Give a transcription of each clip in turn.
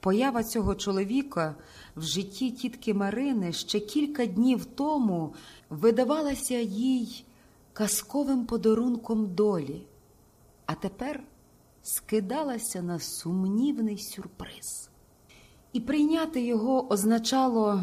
Поява цього чоловіка в житті тітки Марини ще кілька днів тому видавалася їй казковим подарунком долі, а тепер скидалася на сумнівний сюрприз. І прийняти його означало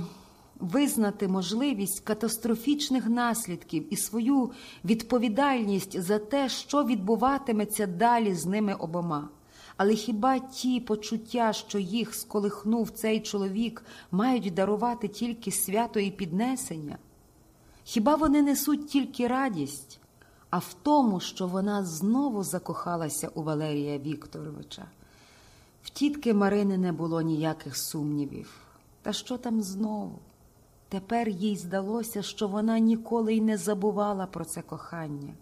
визнати можливість катастрофічних наслідків і свою відповідальність за те, що відбуватиметься далі з ними обома. Але хіба ті почуття, що їх сколихнув цей чоловік, мають дарувати тільки свято і піднесення? Хіба вони несуть тільки радість, а в тому, що вона знову закохалася у Валерія Вікторовича? В тітки Марини не було ніяких сумнівів. Та що там знову? Тепер їй здалося, що вона ніколи й не забувала про це кохання.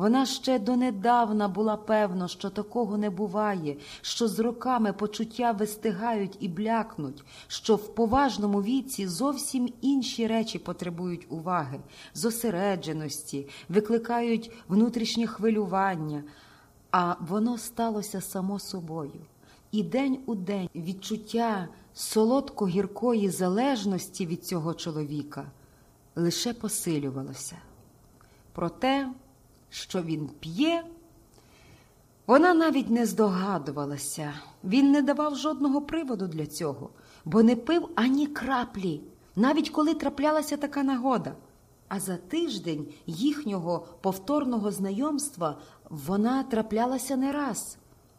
Вона ще донедавна була певна, що такого не буває, що з роками почуття вистигають і блякнуть, що в поважному віці зовсім інші речі потребують уваги, зосередженості, викликають внутрішнє хвилювання, а воно сталося само собою. І день у день відчуття солодко-гіркої залежності від цього чоловіка лише посилювалося. Проте, що він п'є, вона навіть не здогадувалася. Він не давав жодного приводу для цього, бо не пив ані краплі, навіть коли траплялася така нагода. А за тиждень їхнього повторного знайомства вона траплялася не раз.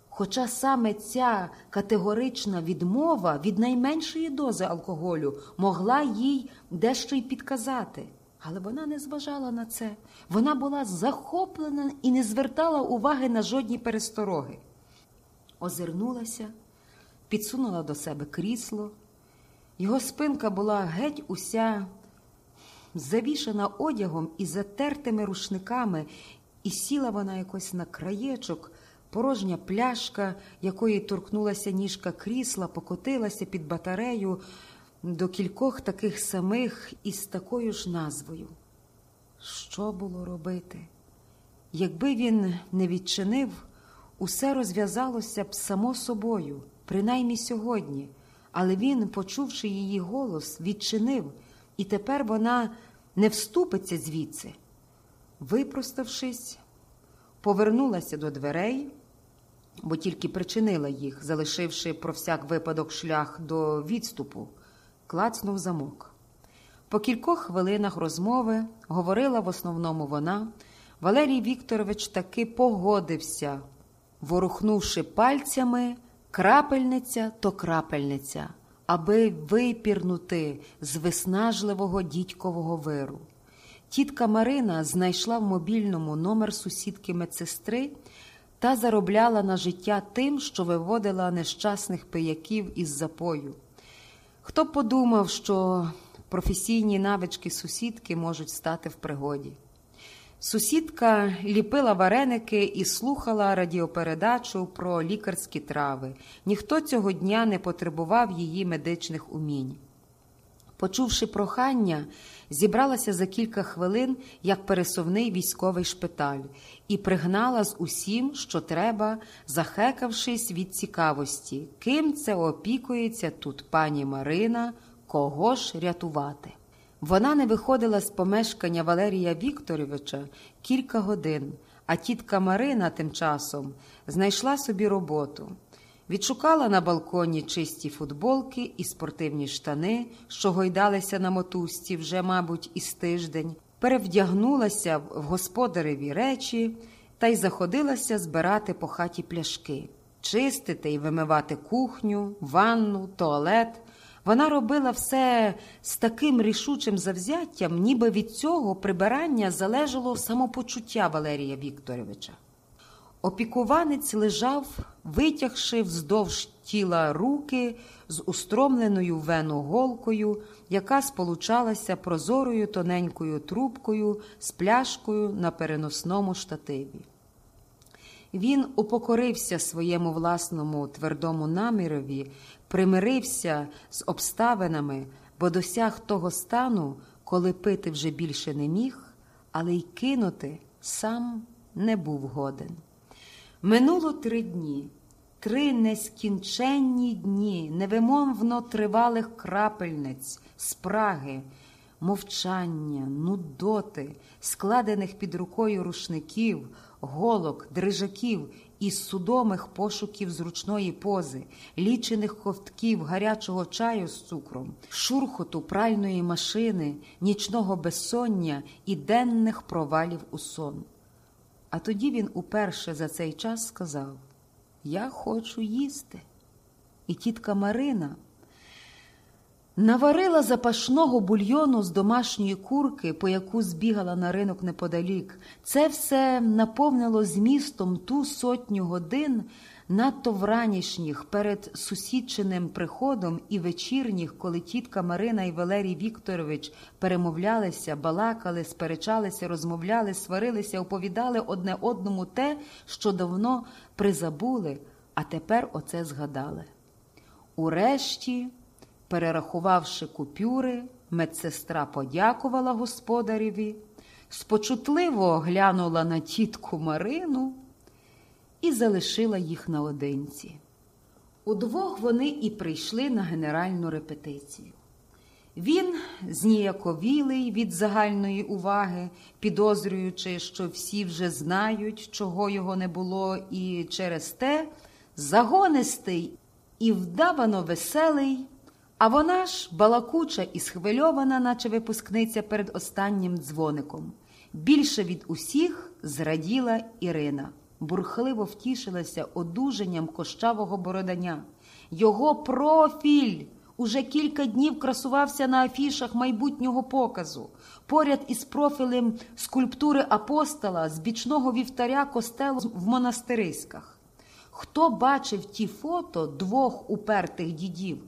Хоча саме ця категорична відмова від найменшої дози алкоголю могла їй дещо й підказати. Але вона не зважала на це. Вона була захоплена і не звертала уваги на жодні перестороги. Озирнулася, підсунула до себе крісло. Його спинка була геть уся завішана одягом і затертими рушниками, і сіла вона якось на краєчок. Порожня пляшка, якої торкнулася ніжка крісла, покотилася під батарею до кількох таких самих із такою ж назвою. Що було робити? Якби він не відчинив, усе розв'язалося б само собою, принаймні сьогодні, але він, почувши її голос, відчинив, і тепер вона не вступиться звідси. Випроставшись, повернулася до дверей бо тільки причинила їх, залишивши про всяк випадок шлях до відступу, клацнув замок. По кількох хвилинах розмови говорила в основному вона. Валерій Вікторович таки погодився, ворухнувши пальцями крапельниця то крапельниця, аби випірнути з виснажливого дідькового виру. Тітка Марина знайшла в мобільному номер сусідки медсестри та заробляла на життя тим, що виводила нещасних пияків із запою. Хто б подумав, що професійні навички сусідки можуть стати в пригоді. Сусідка ліпила вареники і слухала радіопередачу про лікарські трави. Ніхто цього дня не потребував її медичних умінь. Почувши прохання, зібралася за кілька хвилин як пересувний військовий шпиталь і пригнала з усім, що треба, захекавшись від цікавості, ким це опікується тут пані Марина, кого ж рятувати. Вона не виходила з помешкання Валерія Вікторовича кілька годин, а тітка Марина тим часом знайшла собі роботу. Відшукала на балконі чисті футболки і спортивні штани, що гойдалися на мотузці вже, мабуть, із тиждень, перевдягнулася в господареві речі та й заходилася збирати по хаті пляшки, чистити і вимивати кухню, ванну, туалет. Вона робила все з таким рішучим завзяттям, ніби від цього прибирання залежало самопочуття Валерія Вікторовича. Опікуванець лежав, витягши вздовж тіла руки з устромленою вену голкою, яка сполучалася прозорою тоненькою трубкою з пляшкою на переносному штативі. Він упокорився своєму власному твердому намірові, примирився з обставинами, бо досяг того стану, коли пити вже більше не міг, але й кинути сам не був годен. Минуло три дні. три нескінченні дні невимовно тривалих крапельниць, спраги, мовчання, нудоти, складених під рукою рушників, голок, дрижаків і судомих пошуків зручної пози, лічених ковтків гарячого чаю з цукром, шурхоту пральної машини, нічного безсоння і денних провалів у сон. А тоді він уперше за цей час сказав: Я хочу їсти. І тітка Марина наварила запашного бульйону з домашньої курки, по яку збігала на ринок неподалік. Це все наповнило змістом ту сотню годин, надто вранішніх, перед сусідчиним приходом і вечірніх, коли тітка Марина і Валерій Вікторович перемовлялися, балакали, сперечалися, розмовляли, сварилися, оповідали одне одному те, що давно призабули, а тепер оце згадали. Урешті, перерахувавши купюри, медсестра подякувала господареві, спочутливо глянула на тітку Марину і залишила їх наодинці. Удвох вони і прийшли на генеральну репетицію. Він, зніяковілий від загальної уваги, підозрюючи, що всі вже знають, чого його не було, і через те загонистий і вдавано веселий, а вона ж балакуча і схвильована, наче випускниця перед останнім дзвоником. Більше від усіх зраділа Ірина, бурхливо втішилася одужанням кощавого бороданя. Його профіль уже кілька днів красувався на афішах майбутнього показу. Поряд із профілем скульптури апостола з бічного вівтаря костелу в монастириськах. Хто бачив ті фото двох упертих дідів,